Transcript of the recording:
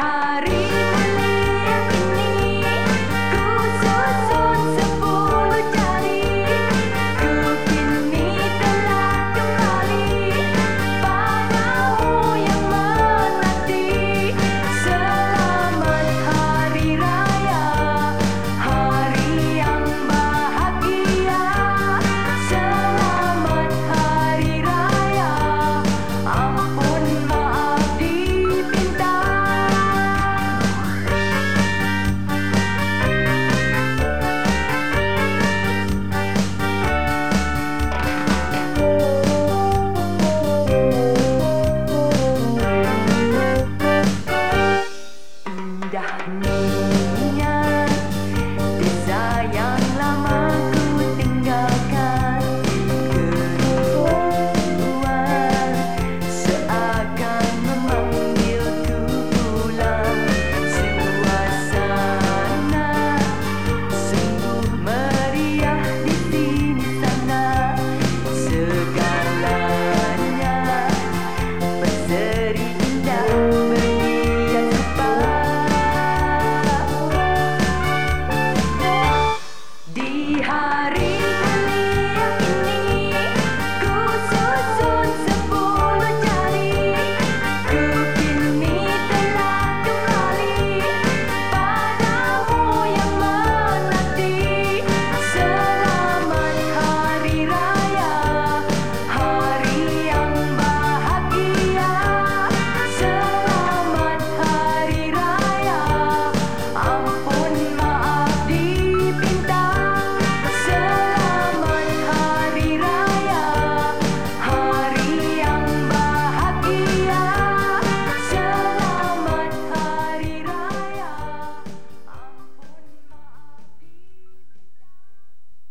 hari.